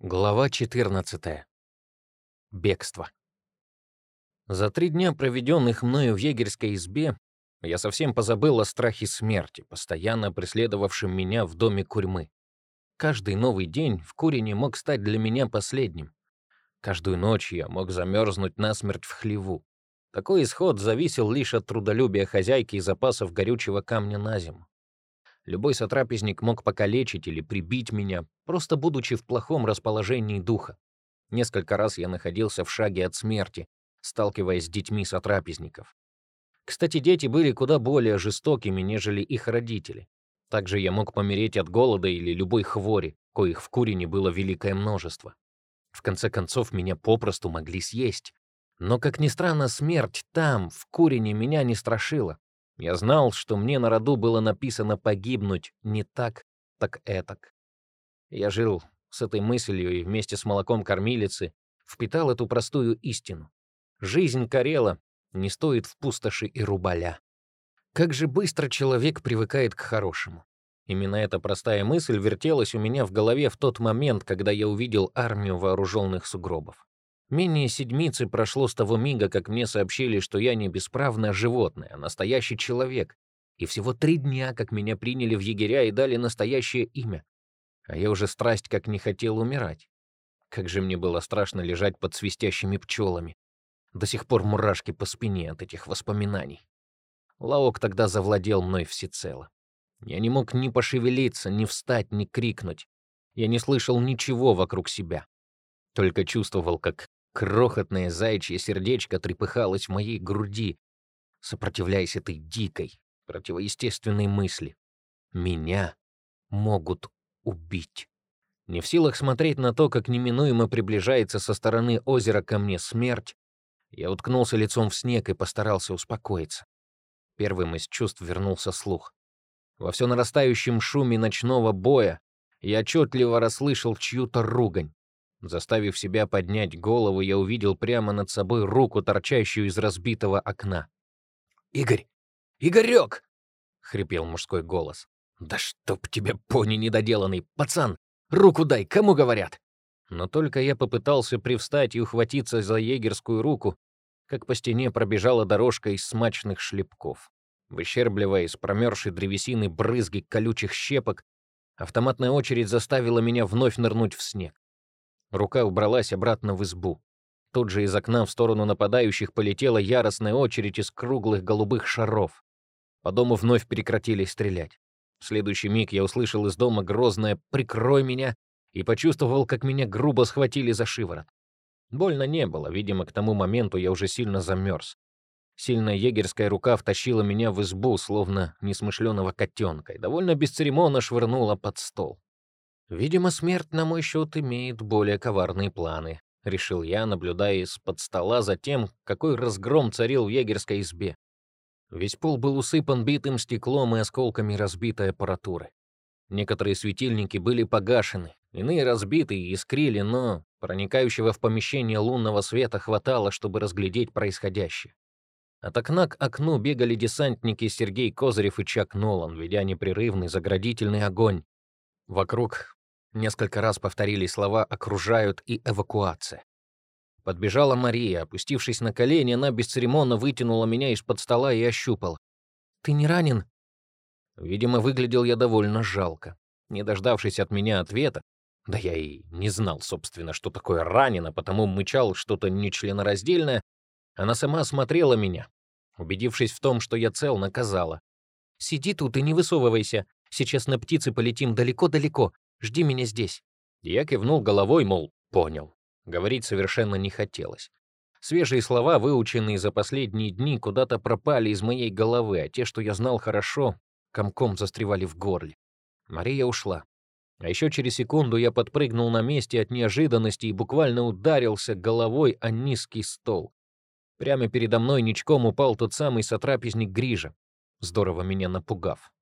Глава 14. Бегство. За три дня, проведенных мною в егерской избе, я совсем позабыл о страхе смерти, постоянно преследовавшем меня в доме курьмы. Каждый новый день в курине мог стать для меня последним. Каждую ночь я мог замерзнуть насмерть в хлеву. Такой исход зависел лишь от трудолюбия хозяйки и запасов горючего камня на зиму. Любой сотрапезник мог покалечить или прибить меня, просто будучи в плохом расположении духа. Несколько раз я находился в шаге от смерти, сталкиваясь с детьми сотрапезников. Кстати, дети были куда более жестокими, нежели их родители. Также я мог помереть от голода или любой хвори, коих в Курине было великое множество. В конце концов, меня попросту могли съесть. Но, как ни странно, смерть там, в Курине, меня не страшила. Я знал, что мне на роду было написано погибнуть не так, так этак. Я жил с этой мыслью и вместе с молоком кормилицы впитал эту простую истину. Жизнь Карела не стоит в пустоши и рубаля. Как же быстро человек привыкает к хорошему. Именно эта простая мысль вертелась у меня в голове в тот момент, когда я увидел армию вооруженных сугробов. Менее седмицы прошло с того мига, как мне сообщили, что я не бесправное животное, а настоящий человек. И всего три дня, как меня приняли в егеря и дали настоящее имя. А я уже страсть как не хотел умирать. Как же мне было страшно лежать под свистящими пчелами. До сих пор мурашки по спине от этих воспоминаний. Лаок тогда завладел мной всецело. Я не мог ни пошевелиться, ни встать, ни крикнуть. Я не слышал ничего вокруг себя. Только чувствовал, как Крохотное заячье сердечко трепыхалось в моей груди, сопротивляясь этой дикой, противоестественной мысли. Меня могут убить. Не в силах смотреть на то, как неминуемо приближается со стороны озера ко мне смерть, я уткнулся лицом в снег и постарался успокоиться. Первым из чувств вернулся слух. Во все нарастающем шуме ночного боя я отчетливо расслышал чью-то ругань. Заставив себя поднять голову, я увидел прямо над собой руку, торчащую из разбитого окна. «Игорь! Игорек!» — хрипел мужской голос. «Да чтоб тебе, пони недоделанный! Пацан, руку дай, кому говорят?» Но только я попытался привстать и ухватиться за егерскую руку, как по стене пробежала дорожка из смачных шлепков. Выщербливая из промерзшей древесины брызги колючих щепок, автоматная очередь заставила меня вновь нырнуть в снег. Рука убралась обратно в избу. Тут же из окна в сторону нападающих полетела яростная очередь из круглых голубых шаров. По дому вновь прекратили стрелять. В следующий миг я услышал из дома грозное «прикрой меня» и почувствовал, как меня грубо схватили за шиворот. Больно не было, видимо, к тому моменту я уже сильно замерз. Сильная егерская рука втащила меня в избу, словно несмышленого котенка, и довольно бесцеремонно швырнула под стол. «Видимо, смерть, на мой счет, имеет более коварные планы», — решил я, наблюдая из-под стола за тем, какой разгром царил в егерской избе. Весь пол был усыпан битым стеклом и осколками разбитой аппаратуры. Некоторые светильники были погашены, иные разбиты и искрили, но проникающего в помещение лунного света хватало, чтобы разглядеть происходящее. От окна к окну бегали десантники Сергей Козырев и Чак Нолан, ведя непрерывный заградительный огонь. Вокруг Несколько раз повторили слова «окружают» и «эвакуация». Подбежала Мария, опустившись на колени, она бесцеремонно вытянула меня из-под стола и ощупала. «Ты не ранен?» Видимо, выглядел я довольно жалко. Не дождавшись от меня ответа, да я и не знал, собственно, что такое ранено, потому мычал что-то нечленораздельное, она сама осмотрела меня. Убедившись в том, что я цел, наказала. «Сиди тут и не высовывайся. Сейчас на птицы полетим далеко-далеко. Жди меня здесь». Я кивнул головой, мол, понял. Говорить совершенно не хотелось. Свежие слова, выученные за последние дни, куда-то пропали из моей головы, а те, что я знал хорошо, комком застревали в горле. Мария ушла. А еще через секунду я подпрыгнул на месте от неожиданности и буквально ударился головой о низкий стол. Прямо передо мной ничком упал тот самый сотрапезник Грижа, здорово меня напугав.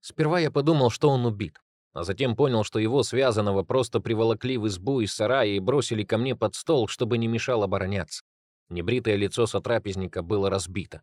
Сперва я подумал, что он убит а затем понял, что его связанного просто приволокли в избу из сарая и бросили ко мне под стол, чтобы не мешал обороняться. Небритое лицо сотрапезника было разбито.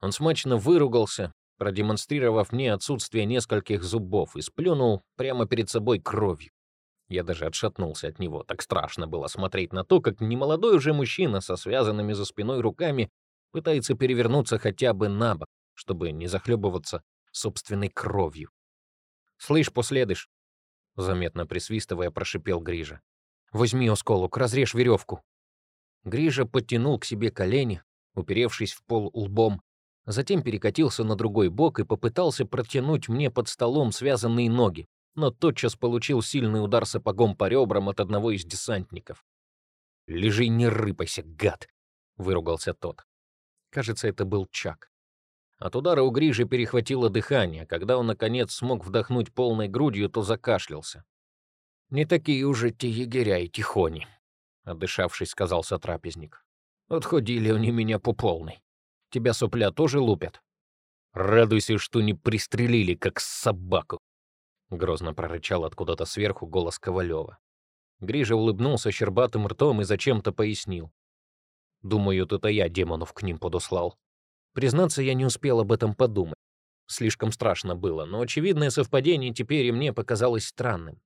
Он смачно выругался, продемонстрировав мне отсутствие нескольких зубов, и сплюнул прямо перед собой кровью. Я даже отшатнулся от него. Так страшно было смотреть на то, как немолодой уже мужчина со связанными за спиной руками пытается перевернуться хотя бы на бок, чтобы не захлебываться собственной кровью. «Слышь, последыш!» — заметно присвистывая, прошипел Грижа. «Возьми осколок, разрежь веревку». Грижа подтянул к себе колени, уперевшись в пол лбом, затем перекатился на другой бок и попытался протянуть мне под столом связанные ноги, но тотчас получил сильный удар сапогом по ребрам от одного из десантников. «Лежи не рыпайся, гад!» — выругался тот. Кажется, это был Чак. От удара у Грижи перехватило дыхание. Когда он, наконец, смог вдохнуть полной грудью, то закашлялся. «Не такие уже те егеря и тихони», — отдышавшись, сказал сотрапезник. «Отходили они меня по полной. Тебя сопля тоже лупят?» «Радуйся, что не пристрелили, как собаку», — грозно прорычал откуда-то сверху голос Ковалева. Грижа улыбнулся щербатым ртом и зачем-то пояснил. «Думаю, это я демонов к ним подослал». Признаться, я не успел об этом подумать. Слишком страшно было, но очевидное совпадение теперь и мне показалось странным.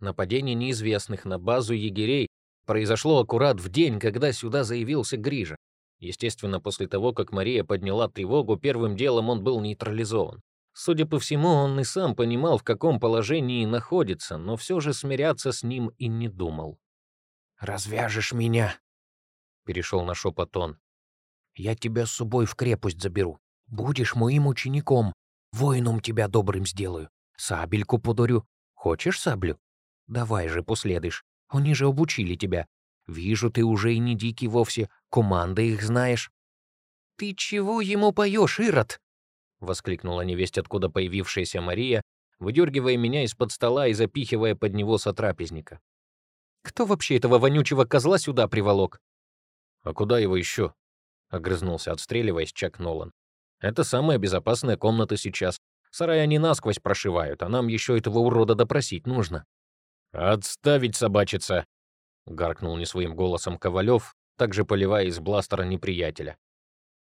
Нападение неизвестных на базу егерей произошло аккурат в день, когда сюда заявился Грижа. Естественно, после того, как Мария подняла тревогу, первым делом он был нейтрализован. Судя по всему, он и сам понимал, в каком положении находится, но все же смиряться с ним и не думал. «Развяжешь меня?» — перешел на шепот он. Я тебя с собой в крепость заберу. Будешь моим учеником. Воином тебя добрым сделаю. Сабельку подарю. Хочешь саблю? Давай же последуешь. Они же обучили тебя. Вижу, ты уже и не дикий вовсе. Команды их знаешь. «Ты чего ему поешь, Ирод?» — воскликнула невесть, откуда появившаяся Мария, выдергивая меня из-под стола и запихивая под него сотрапезника. «Кто вообще этого вонючего козла сюда приволок?» «А куда его еще?» — огрызнулся, отстреливаясь Чак Нолан. «Это самая безопасная комната сейчас. Сарай они насквозь прошивают, а нам еще этого урода допросить нужно». «Отставить, собачица!» — гаркнул не своим голосом Ковалев, также поливая из бластера неприятеля.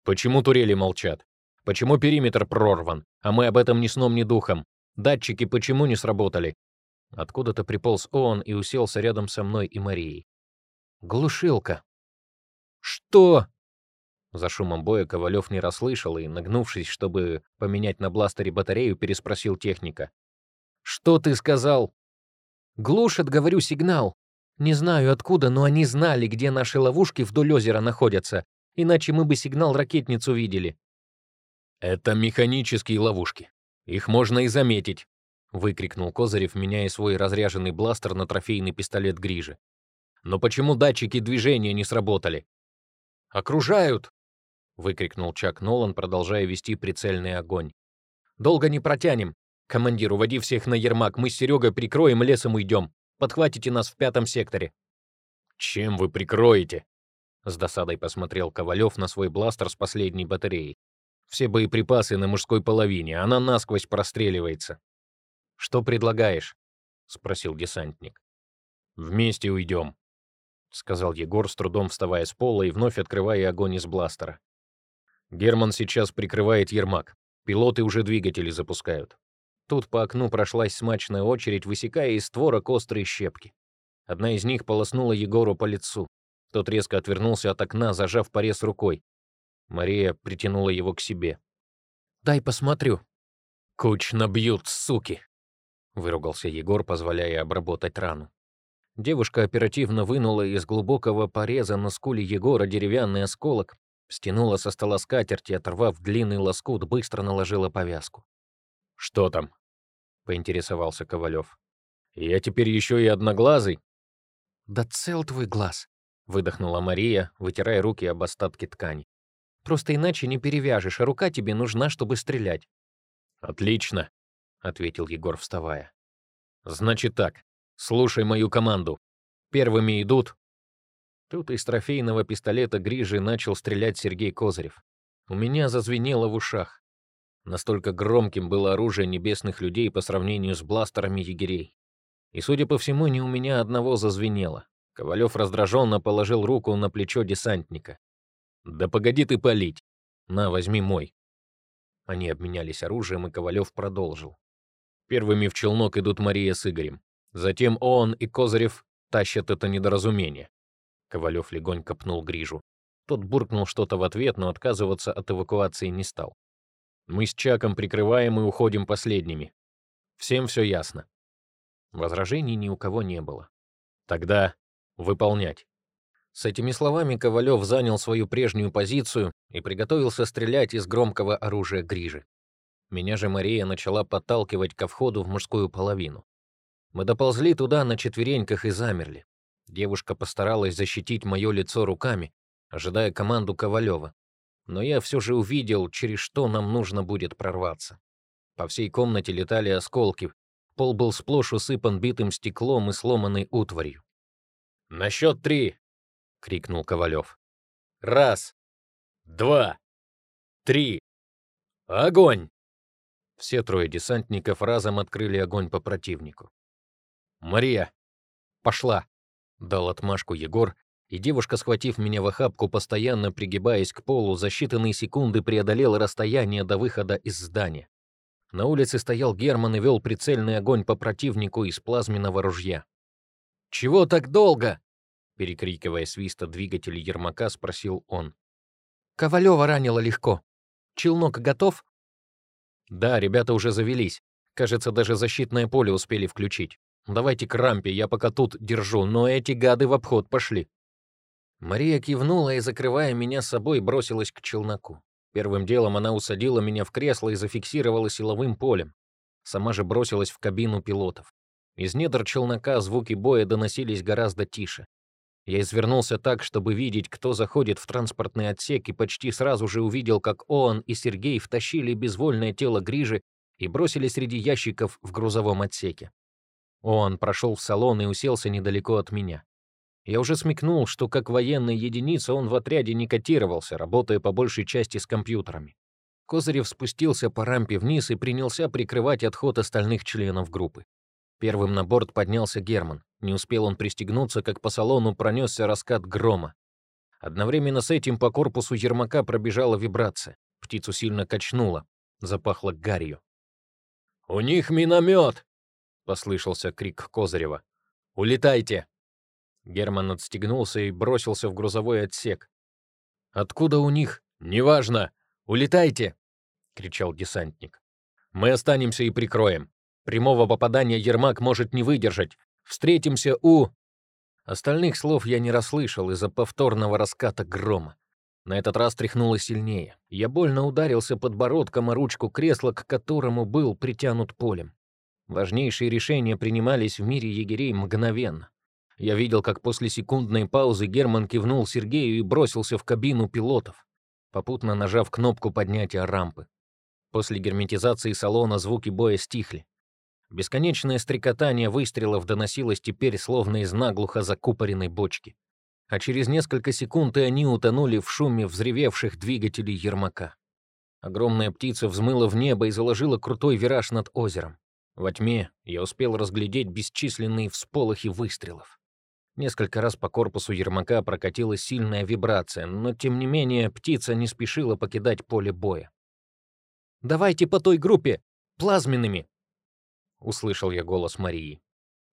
«Почему турели молчат? Почему периметр прорван, а мы об этом ни сном, ни духом? Датчики почему не сработали?» Откуда-то приполз он и уселся рядом со мной и Марией. «Глушилка». «Что?» За шумом боя Ковалев не расслышал и, нагнувшись, чтобы поменять на бластере батарею, переспросил техника. «Что ты сказал?» «Глушат, говорю, сигнал. Не знаю откуда, но они знали, где наши ловушки вдоль озера находятся, иначе мы бы сигнал ракетницу видели». «Это механические ловушки. Их можно и заметить», — выкрикнул Козырев, меняя свой разряженный бластер на трофейный пистолет Грижи. «Но почему датчики движения не сработали?» «Окружают!» — выкрикнул Чак Нолан, продолжая вести прицельный огонь. «Долго не протянем. Командир, уводи всех на Ермак. Мы с Серегой прикроем, лесом уйдем. Подхватите нас в пятом секторе». «Чем вы прикроете?» С досадой посмотрел Ковалев на свой бластер с последней батареей. «Все боеприпасы на мужской половине, она насквозь простреливается». «Что предлагаешь?» — спросил десантник. «Вместе уйдем», — сказал Егор, с трудом вставая с пола и вновь открывая огонь из бластера. Герман сейчас прикрывает Ермак. Пилоты уже двигатели запускают. Тут по окну прошлась смачная очередь, высекая из створок острые щепки. Одна из них полоснула Егору по лицу. Тот резко отвернулся от окна, зажав порез рукой. Мария притянула его к себе. «Дай посмотрю». «Кучно бьют, суки!» — выругался Егор, позволяя обработать рану. Девушка оперативно вынула из глубокого пореза на скуле Егора деревянный осколок Стянула со стола скатерть и, оторвав длинный лоскут, быстро наложила повязку. «Что там?» — поинтересовался Ковалев. «Я теперь еще и одноглазый?» «Да цел твой глаз», — выдохнула Мария, вытирая руки об остатки ткани. «Просто иначе не перевяжешь, а рука тебе нужна, чтобы стрелять». «Отлично», — ответил Егор, вставая. «Значит так, слушай мою команду. Первыми идут Тут из трофейного пистолета Грижи начал стрелять Сергей Козырев. У меня зазвенело в ушах. Настолько громким было оружие небесных людей по сравнению с бластерами егерей. И, судя по всему, не у меня одного зазвенело. Ковалев раздраженно положил руку на плечо десантника. «Да погоди ты палить! На, возьми мой!» Они обменялись оружием, и Ковалев продолжил. Первыми в челнок идут Мария с Игорем. Затем он и Козырев тащат это недоразумение. Ковалев легонько пнул Грижу. Тот буркнул что-то в ответ, но отказываться от эвакуации не стал. Мы с Чаком прикрываем и уходим последними. Всем все ясно. Возражений ни у кого не было. Тогда выполнять. С этими словами Ковалев занял свою прежнюю позицию и приготовился стрелять из громкого оружия Грижи. Меня же Мария начала подталкивать ко входу в мужскую половину. Мы доползли туда на четвереньках и замерли. Девушка постаралась защитить мое лицо руками, ожидая команду Ковалева. Но я все же увидел, через что нам нужно будет прорваться. По всей комнате летали осколки. Пол был сплошь усыпан битым стеклом и сломанной утварью. «На счет три!» — крикнул Ковалев. «Раз, два, три! Огонь!» Все трое десантников разом открыли огонь по противнику. «Мария, пошла!» — дал отмашку Егор, и девушка, схватив меня в охапку, постоянно пригибаясь к полу, за считанные секунды преодолела расстояние до выхода из здания. На улице стоял Герман и вел прицельный огонь по противнику из плазменного ружья. «Чего так долго?» Перекрикивая свиста двигателя Ермака, спросил он. «Ковалева ранило легко. Челнок готов?» «Да, ребята уже завелись. Кажется, даже защитное поле успели включить. Давайте к рампе, я пока тут держу, но эти гады в обход пошли». Мария кивнула и, закрывая меня собой, бросилась к челноку. Первым делом она усадила меня в кресло и зафиксировала силовым полем. Сама же бросилась в кабину пилотов. Из недр челнока звуки боя доносились гораздо тише. Я извернулся так, чтобы видеть, кто заходит в транспортный отсек, и почти сразу же увидел, как Оан и Сергей втащили безвольное тело Грижи и бросили среди ящиков в грузовом отсеке. Оан прошел в салон и уселся недалеко от меня. Я уже смекнул, что как военная единица он в отряде не котировался, работая по большей части с компьютерами. Козырев спустился по рампе вниз и принялся прикрывать отход остальных членов группы. Первым на борт поднялся Герман. Не успел он пристегнуться, как по салону пронесся раскат грома. Одновременно с этим по корпусу Ермака пробежала вибрация. Птицу сильно качнуло. Запахло гарью. «У них миномет!» — послышался крик Козырева. «Улетайте!» Герман отстегнулся и бросился в грузовой отсек. «Откуда у них? Неважно! Улетайте!» — кричал десантник. «Мы останемся и прикроем. Прямого попадания Ермак может не выдержать. Встретимся у...» Остальных слов я не расслышал из-за повторного раската грома. На этот раз тряхнуло сильнее. Я больно ударился подбородком о ручку кресла, к которому был притянут полем. Важнейшие решения принимались в мире егерей мгновенно. Я видел, как после секундной паузы Герман кивнул Сергею и бросился в кабину пилотов, попутно нажав кнопку поднятия рампы. После герметизации салона звуки боя стихли. Бесконечное стрекотание выстрелов доносилось теперь словно из наглухо закупоренной бочки. А через несколько секунд и они утонули в шуме взревевших двигателей Ермака. Огромная птица взмыла в небо и заложила крутой вираж над озером. Во тьме я успел разглядеть бесчисленные всполохи выстрелов. Несколько раз по корпусу Ермака прокатилась сильная вибрация, но тем не менее птица не спешила покидать поле боя. «Давайте по той группе! Плазменными!» услышал я голос Марии.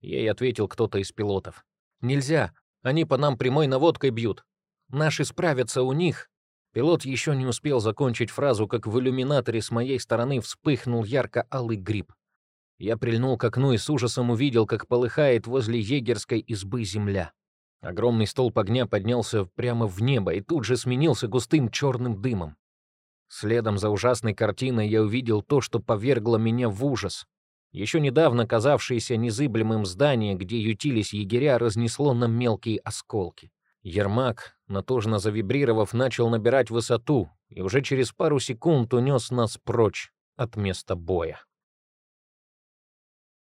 Ей ответил кто-то из пилотов. «Нельзя, они по нам прямой наводкой бьют. Наши справятся у них». Пилот еще не успел закончить фразу, как в иллюминаторе с моей стороны вспыхнул ярко-алый гриб. Я прильнул к окну и с ужасом увидел, как полыхает возле егерской избы земля. Огромный столб огня поднялся прямо в небо и тут же сменился густым черным дымом. Следом за ужасной картиной я увидел то, что повергло меня в ужас. Еще недавно казавшееся незыблемым здание, где ютились егеря, разнесло на мелкие осколки. Ермак, натужно завибрировав, начал набирать высоту и уже через пару секунд унес нас прочь от места боя.